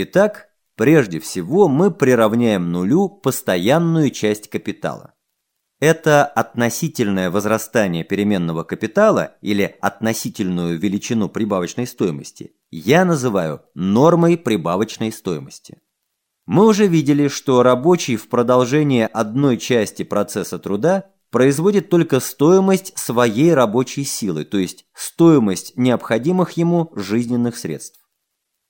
Итак, прежде всего мы приравняем нулю постоянную часть капитала. Это относительное возрастание переменного капитала или относительную величину прибавочной стоимости я называю нормой прибавочной стоимости. Мы уже видели, что рабочий в продолжение одной части процесса труда производит только стоимость своей рабочей силы, то есть стоимость необходимых ему жизненных средств.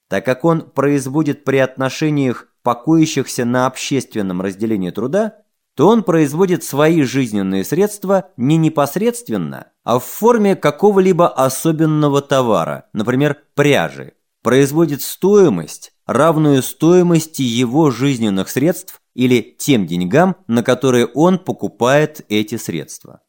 Так как он производит при отношениях, покоящихся на общественном разделении труда, то он производит свои жизненные средства не непосредственно, а в форме какого-либо особенного товара, например, пряжи, производит стоимость, равную стоимости его жизненных средств или тем деньгам, на которые он покупает эти средства.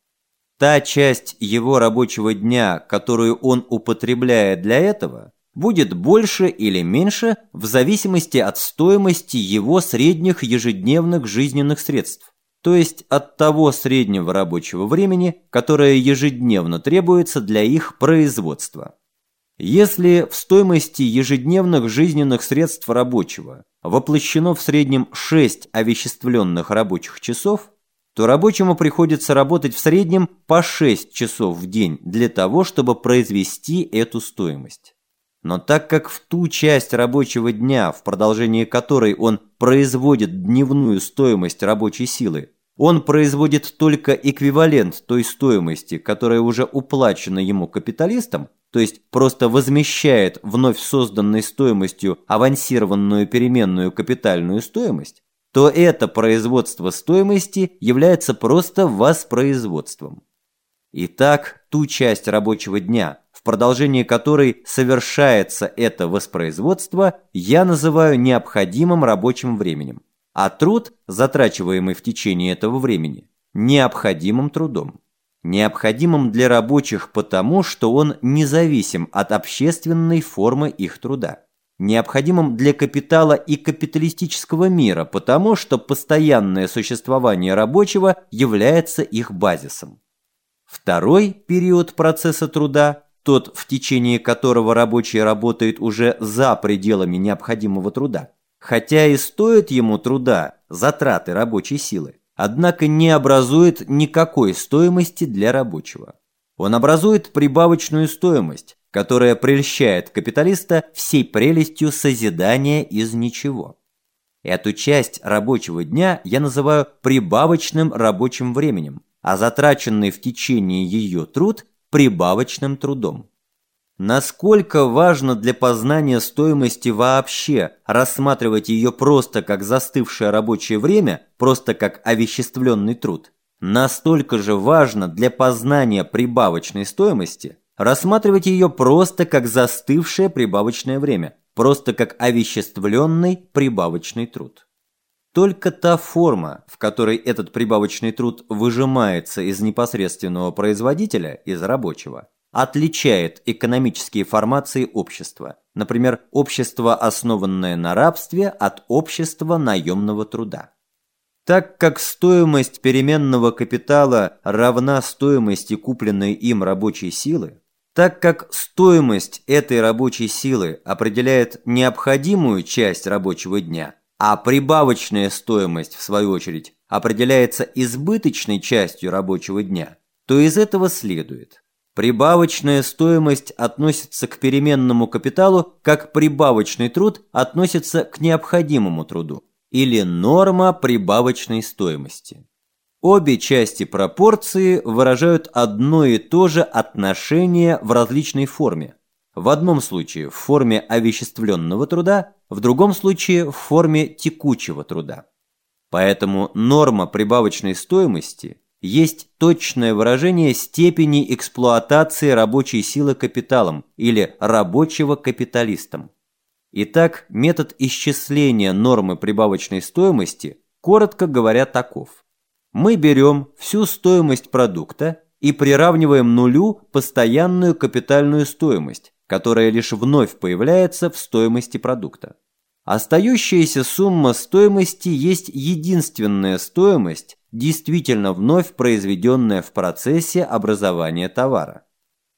Та часть его рабочего дня, которую он употребляет для этого, будет больше или меньше в зависимости от стоимости его средних ежедневных жизненных средств то есть от того среднего рабочего времени, которое ежедневно требуется для их производства. Если в стоимости ежедневных жизненных средств рабочего воплощено в среднем 6 овеществленных рабочих часов, то рабочему приходится работать в среднем по 6 часов в день для того, чтобы произвести эту стоимость. Но так как в ту часть рабочего дня, в продолжении которой он производит дневную стоимость рабочей силы, он производит только эквивалент той стоимости, которая уже уплачена ему капиталистом, то есть просто возмещает вновь созданной стоимостью авансированную переменную капитальную стоимость, то это производство стоимости является просто воспроизводством. Итак, ту часть рабочего дня, в продолжении которой совершается это воспроизводство, я называю необходимым рабочим временем, а труд, затрачиваемый в течение этого времени, необходимым трудом. Необходимым для рабочих потому, что он независим от общественной формы их труда. Необходимым для капитала и капиталистического мира потому, что постоянное существование рабочего является их базисом. Второй период процесса труда, тот, в течение которого рабочий работает уже за пределами необходимого труда, хотя и стоит ему труда, затраты рабочей силы, однако не образует никакой стоимости для рабочего. Он образует прибавочную стоимость, которая прельщает капиталиста всей прелестью созидания из ничего. Эту часть рабочего дня я называю прибавочным рабочим временем, а затраченный в течение ее труд – прибавочным трудом. Насколько важно для познания стоимости вообще рассматривать ее просто как застывшее рабочее время, просто как овеществленный труд, настолько же важно для познания прибавочной стоимости рассматривать ее просто как застывшее прибавочное время, просто как овеществленный прибавочный труд. Только та форма, в которой этот прибавочный труд выжимается из непосредственного производителя, из рабочего, отличает экономические формации общества, например, общество, основанное на рабстве, от общества наемного труда. Так как стоимость переменного капитала равна стоимости купленной им рабочей силы, так как стоимость этой рабочей силы определяет необходимую часть рабочего дня, а прибавочная стоимость, в свою очередь, определяется избыточной частью рабочего дня, то из этого следует. Прибавочная стоимость относится к переменному капиталу, как прибавочный труд относится к необходимому труду, или норма прибавочной стоимости. Обе части пропорции выражают одно и то же отношение в различной форме. В одном случае в форме овеществленного труда, в другом случае в форме текучего труда. Поэтому норма прибавочной стоимости есть точное выражение степени эксплуатации рабочей силы капиталом или рабочего капиталистом. Итак, метод исчисления нормы прибавочной стоимости, коротко говоря, таков. Мы берем всю стоимость продукта и приравниваем нулю постоянную капитальную стоимость, которая лишь вновь появляется в стоимости продукта. Остающаяся сумма стоимости есть единственная стоимость, действительно вновь произведенная в процессе образования товара.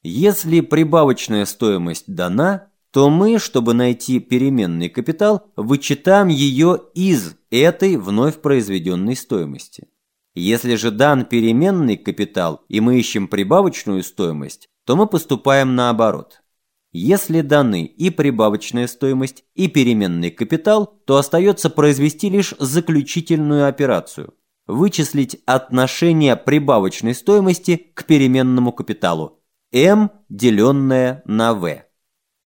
Если прибавочная стоимость дана, то мы, чтобы найти переменный капитал, вычитаем ее из этой вновь произведенной стоимости. Если же дан переменный капитал и мы ищем прибавочную стоимость, то мы поступаем наоборот. Если даны и прибавочная стоимость, и переменный капитал, то остается произвести лишь заключительную операцию – вычислить отношение прибавочной стоимости к переменному капиталу – m, деленное на v.